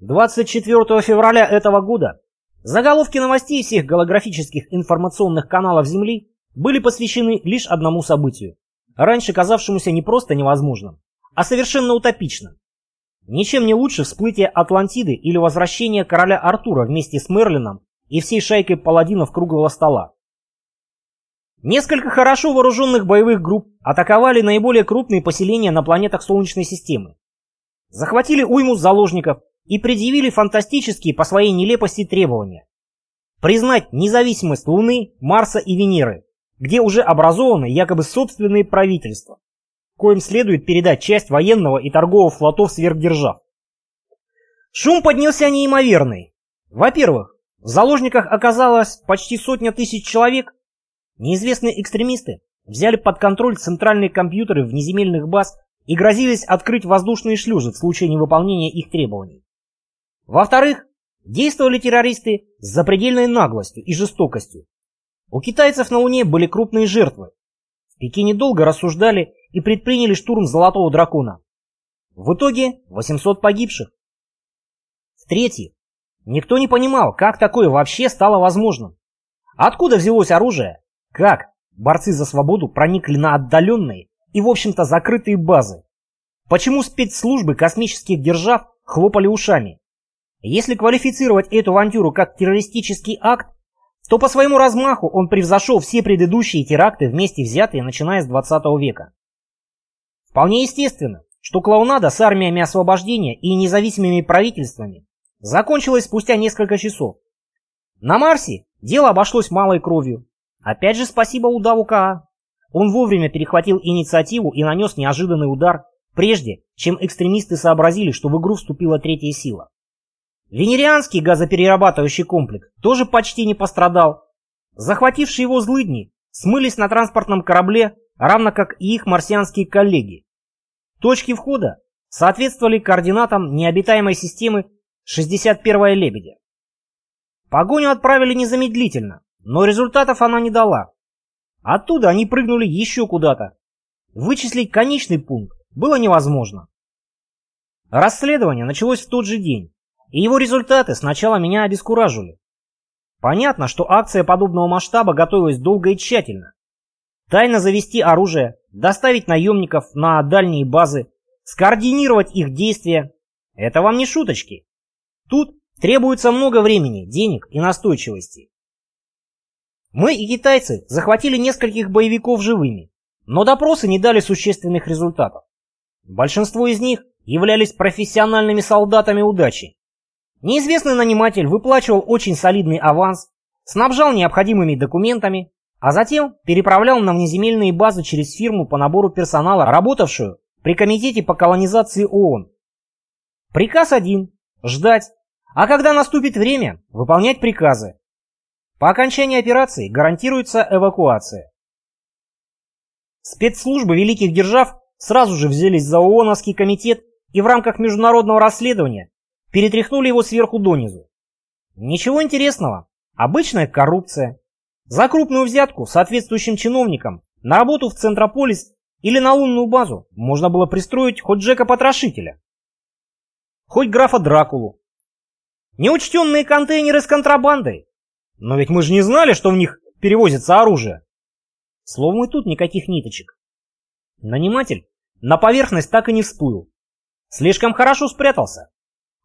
24 февраля этого года заголовки новостей всех голографических информационных каналов Земли были посвящены лишь одному событию, раньше казавшемуся не просто невозможным, а совершенно утопичным. Ничем не лучше всплытие Атлантиды или возвращение короля Артура вместе с Мерлином и всей шайкой паладинов круглого стола. Несколько хорошо вооруженных боевых групп атаковали наиболее крупные поселения на планетах Солнечной системы. Захватили уйму заложников и предъявили фантастические по своей нелепости требования. Признать независимость Луны, Марса и Венеры, где уже образованы якобы собственные правительства, коим следует передать часть военного и торгового флотов сверхдержав. Шум поднялся неимоверный. Во-первых, в заложниках оказалось почти сотня тысяч человек. Неизвестные экстремисты взяли под контроль центральные компьютеры внеземельных баз и грозились открыть воздушные шлюзы в случае невыполнения их требований. Во-вторых, действовали террористы с запредельной наглостью и жестокостью. У китайцев на Луне были крупные жертвы. В Пекине долго рассуждали и предприняли штурм Золотого Дракона. В итоге 800 погибших. В-третьих, никто не понимал, как такое вообще стало возможным. Откуда взялось оружие? Как борцы за свободу проникли на отдаленные и, в общем-то, закрытые базы? Почему спецслужбы космических держав хлопали ушами? Если квалифицировать эту авантюру как террористический акт, то по своему размаху он превзошел все предыдущие теракты вместе взятые, начиная с 20 века. Вполне естественно, что клоунада с армиями освобождения и независимыми правительствами закончилась спустя несколько часов. На Марсе дело обошлось малой кровью. Опять же спасибо удаву КА. Он вовремя перехватил инициативу и нанес неожиданный удар, прежде чем экстремисты сообразили, что в игру вступила третья сила. Венерианский газоперерабатывающий комплекс тоже почти не пострадал. Захватившие его злыдни смылись на транспортном корабле, равно как и их марсианские коллеги. Точки входа соответствовали координатам необитаемой системы 61-я Лебедя. Погоню отправили незамедлительно, но результатов она не дала. Оттуда они прыгнули еще куда-то. Вычислить конечный пункт было невозможно. Расследование началось в тот же день. И его результаты сначала меня обескуражили. Понятно, что акция подобного масштаба готовилась долго и тщательно. Тайно завести оружие, доставить наемников на дальние базы, скоординировать их действия. Это вам не шуточки. Тут требуется много времени, денег и настойчивости. Мы и китайцы захватили нескольких боевиков живыми, но допросы не дали существенных результатов. Большинство из них являлись профессиональными солдатами удачи, Неизвестный наниматель выплачивал очень солидный аванс, снабжал необходимыми документами, а затем переправлял на внеземельные базы через фирму по набору персонала, работавшую при Комитете по колонизации ООН. Приказ один – ждать, а когда наступит время – выполнять приказы. По окончании операции гарантируется эвакуация. Спецслужбы великих держав сразу же взялись за ООНовский комитет и в рамках международного расследования перетряхнули его сверху донизу. Ничего интересного, обычная коррупция. За крупную взятку соответствующим чиновникам на работу в Центрополис или на лунную базу можно было пристроить хоть Джека-потрошителя, хоть графа Дракулу. Неучтенные контейнеры с контрабандой. Но ведь мы же не знали, что в них перевозится оружие. Словом, и тут никаких ниточек. Наниматель на поверхность так и не всплыл. Слишком хорошо спрятался.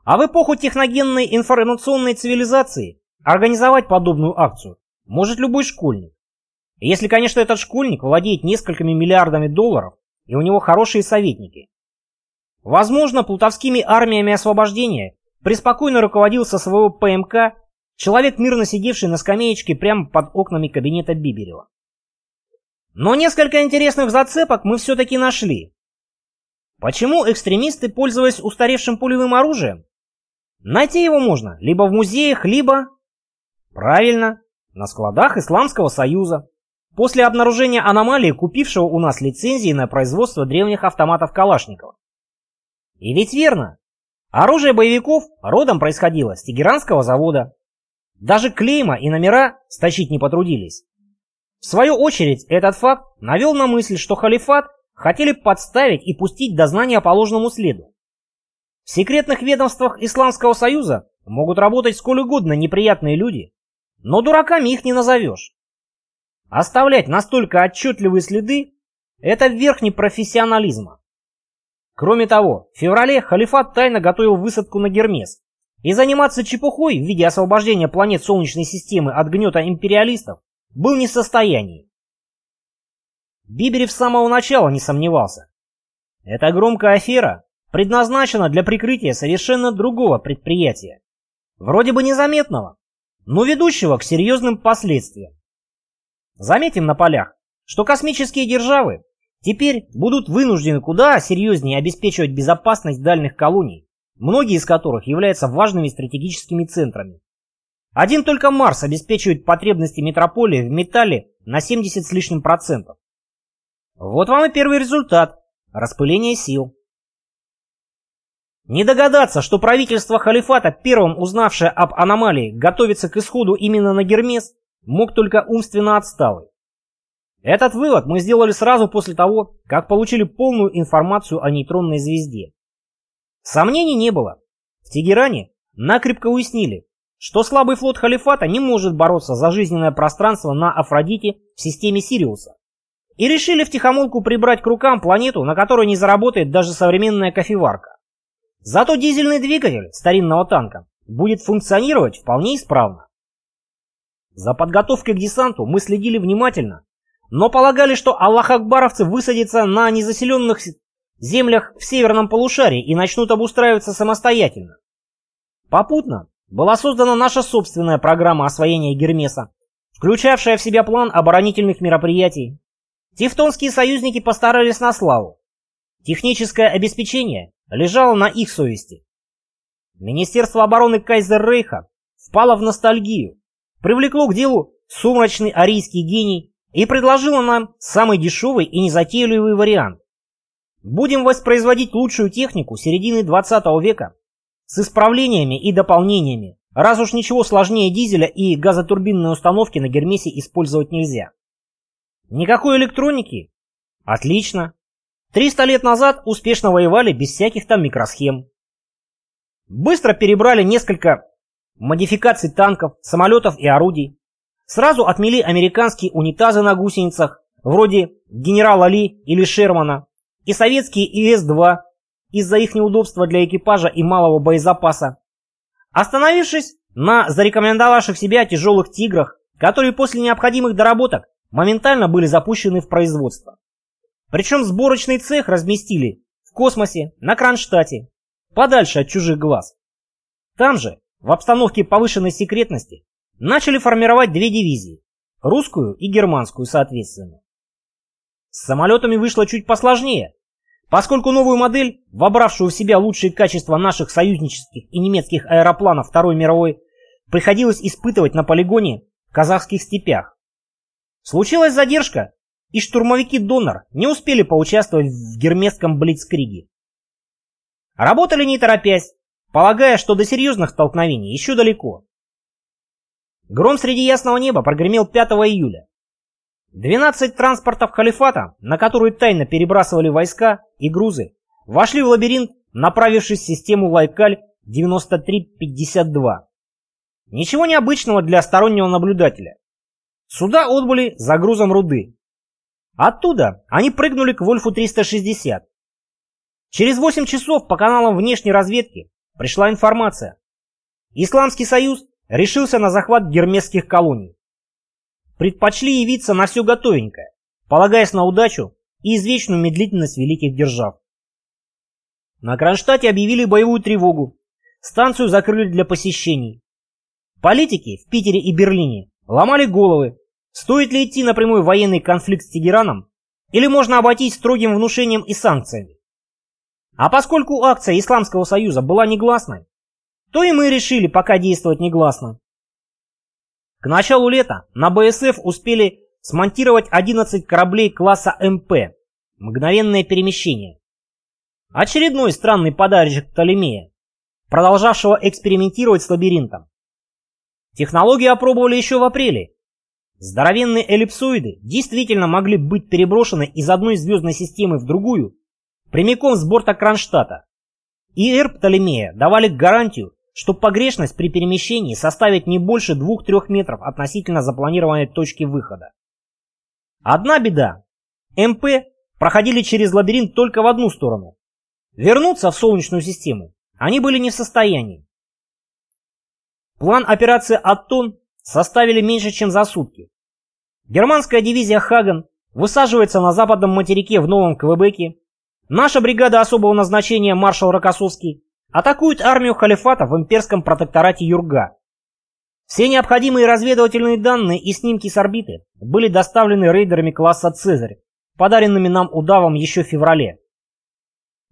А в эпоху техногенной информационной цивилизации организовать подобную акцию может любой школьник. Если, конечно, этот школьник владеет несколькими миллиардами долларов и у него хорошие советники. Возможно, плутовскими армиями освобождения преспокойно руководил со своего ПМК человек, мирно сидевший на скамеечке прямо под окнами кабинета Биберева. Но несколько интересных зацепок мы все-таки нашли. Почему экстремисты, пользуясь устаревшим пулевым оружием, Найти его можно либо в музеях, либо... Правильно, на складах Исламского Союза. После обнаружения аномалии, купившего у нас лицензии на производство древних автоматов Калашникова. И ведь верно. Оружие боевиков родом происходило с Тегеранского завода. Даже клейма и номера стащить не потрудились. В свою очередь, этот факт навел на мысль, что халифат хотели подставить и пустить дознание по ложному следу. В секретных ведомствах Исламского Союза могут работать сколь угодно неприятные люди, но дураками их не назовешь. Оставлять настолько отчетливые следы – это верхний профессионализма. Кроме того, в феврале халифат тайно готовил высадку на Гермес, и заниматься чепухой в виде освобождения планет Солнечной системы от гнета империалистов был не в состоянии. Биберев с самого начала не сомневался. Эта громкая афера предназначена для прикрытия совершенно другого предприятия. Вроде бы незаметного, но ведущего к серьезным последствиям. Заметим на полях, что космические державы теперь будут вынуждены куда серьезнее обеспечивать безопасность дальних колоний, многие из которых являются важными стратегическими центрами. Один только Марс обеспечивает потребности метрополии в металле на 70 с лишним процентов. Вот вам и первый результат – распыление сил. Не догадаться, что правительство халифата, первым узнавшее об аномалии, готовится к исходу именно на Гермес, мог только умственно отсталый. Этот вывод мы сделали сразу после того, как получили полную информацию о нейтронной звезде. Сомнений не было. В Тегеране накрепко уяснили, что слабый флот халифата не может бороться за жизненное пространство на Афродите в системе Сириуса. И решили втихомолку прибрать к рукам планету, на которой не заработает даже современная кофеварка. Зато дизельный двигатель старинного танка будет функционировать вполне исправно. За подготовкой к десанту мы следили внимательно, но полагали, что Аллах-Акбаровцы высадятся на незаселенных землях в северном полушарии и начнут обустраиваться самостоятельно. Попутно была создана наша собственная программа освоения Гермеса, включавшая в себя план оборонительных мероприятий. Тевтонские союзники постарались на славу. Техническое обеспечение лежало на их совести. Министерство обороны Кайзер-Рейха впало в ностальгию, привлекло к делу сумрачный арийский гений и предложило нам самый дешевый и незатейливый вариант. Будем воспроизводить лучшую технику середины 20 века с исправлениями и дополнениями, раз уж ничего сложнее дизеля и газотурбинной установки на Гермесе использовать нельзя. Никакой электроники? Отлично. 300 лет назад успешно воевали без всяких там микросхем. Быстро перебрали несколько модификаций танков, самолетов и орудий. Сразу отмели американские унитазы на гусеницах, вроде генерала Ли или Шермана, и советские ИС-2 из-за их неудобства для экипажа и малого боезапаса. Остановившись на зарекомендовавших себя тяжелых «Тиграх», которые после необходимых доработок моментально были запущены в производство. Причем сборочный цех разместили в космосе, на Кронштадте, подальше от чужих глаз. Там же, в обстановке повышенной секретности, начали формировать две дивизии, русскую и германскую соответственно. С самолетами вышло чуть посложнее, поскольку новую модель, вобравшую в себя лучшие качества наших союзнических и немецких аэропланов Второй мировой, приходилось испытывать на полигоне в казахских степях. Случилась задержка, и штурмовики «Донор» не успели поучаствовать в гермесском блицкриге. Работали не торопясь, полагая, что до серьезных столкновений еще далеко. Гром среди ясного неба прогремел 5 июля. 12 транспортов халифата, на которые тайно перебрасывали войска и грузы, вошли в лабиринт, направившись в систему Лайкаль 9352. Ничего необычного для стороннего наблюдателя. Суда отбыли за грузом руды, Оттуда они прыгнули к Вольфу-360. Через 8 часов по каналам внешней разведки пришла информация. Исламский Союз решился на захват гермесских колоний. Предпочли явиться на все готовенькое, полагаясь на удачу и извечную медлительность великих держав. На Кронштадте объявили боевую тревогу. Станцию закрыли для посещений. Политики в Питере и Берлине ломали головы, Стоит ли идти на прямой военный конфликт с Тегераном, или можно обойтись строгим внушением и санкциями? А поскольку акция Исламского Союза была негласной, то и мы решили пока действовать негласно. К началу лета на БСФ успели смонтировать 11 кораблей класса МП «Мгновенное перемещение». Очередной странный подарочек Птолемея, продолжавшего экспериментировать с лабиринтом. Технологию опробовали еще в апреле Здоровенные эллипсоиды действительно могли быть переброшены из одной звездной системы в другую, прямиком с борта Кронштадта. и Эр Птолемея давали гарантию, что погрешность при перемещении составит не больше 2-3 метров относительно запланированной точки выхода. Одна беда. МП проходили через лабиринт только в одну сторону. Вернуться в Солнечную систему они были не в состоянии. План операции «Аттон» составили меньше, чем за сутки. Германская дивизия «Хаген» высаживается на западном материке в Новом Квебеке. Наша бригада особого назначения маршал Рокоссовский атакует армию халифата в имперском протекторате Юрга. Все необходимые разведывательные данные и снимки с орбиты были доставлены рейдерами класса «Цезарь», подаренными нам удавом еще в феврале.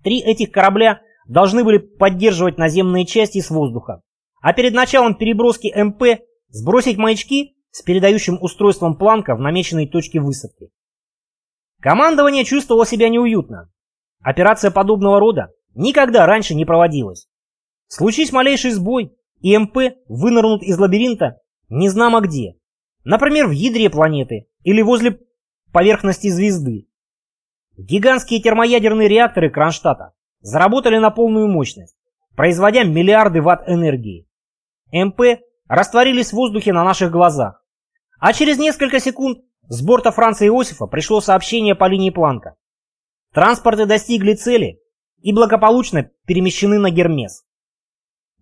Три этих корабля должны были поддерживать наземные части с воздуха, а перед началом переброски МП сбросить маячки с передающим устройством планка в намеченной точке высадки. Командование чувствовало себя неуютно. Операция подобного рода никогда раньше не проводилась. Случись малейший сбой, и МП вынырнут из лабиринта незнамо где. Например, в ядре планеты или возле поверхности звезды. Гигантские термоядерные реакторы Кронштадта заработали на полную мощность, производя миллиарды ватт энергии. МП растворились в воздухе на наших глазах. А через несколько секунд с борта Франца Иосифа пришло сообщение по линии Планка. Транспорты достигли цели и благополучно перемещены на Гермес.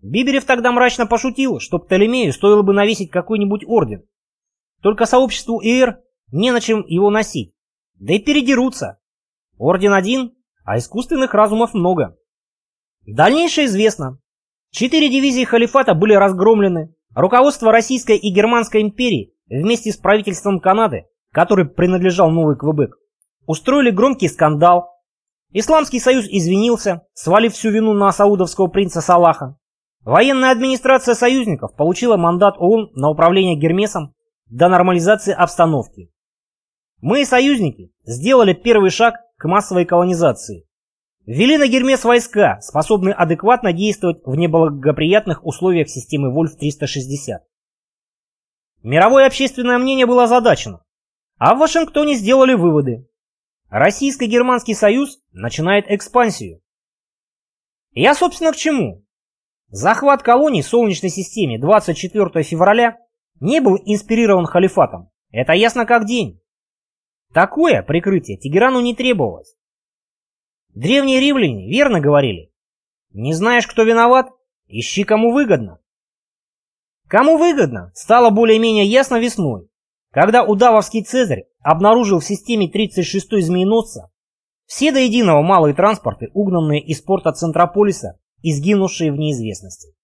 Биберев тогда мрачно пошутил, что Птолемею стоило бы навесить какой-нибудь орден. Только сообществу ИР не на чем его носить. Да и передерутся. Орден один, а искусственных разумов много. Дальнейшее известно. Четыре дивизии халифата были разгромлены. Руководство Российской и Германской империи вместе с правительством Канады, который принадлежал Новый Квебек, устроили громкий скандал. Исламский союз извинился, свалив всю вину на саудовского принца Салаха. Военная администрация союзников получила мандат ООН на управление Гермесом до нормализации обстановки. Мы, союзники, сделали первый шаг к массовой колонизации. Ввели на Гермес войска, способные адекватно действовать в неблагоприятных условиях системы Вольф-360. Мировое общественное мнение было озадачено, а в Вашингтоне сделали выводы. Российско-германский союз начинает экспансию. Я, собственно, к чему? Захват колоний в Солнечной системе 24 февраля не был инспирирован халифатом. Это ясно как день. Такое прикрытие Тегерану не требовалось. Древние римляне верно говорили. Не знаешь, кто виноват? Ищи, кому выгодно. Кому выгодно, стало более-менее ясно весной, когда удавовский Цезарь обнаружил в системе 36-й змееносца все до единого малые транспорты, угнанные из порта Центрополиса и сгинувшие в неизвестности.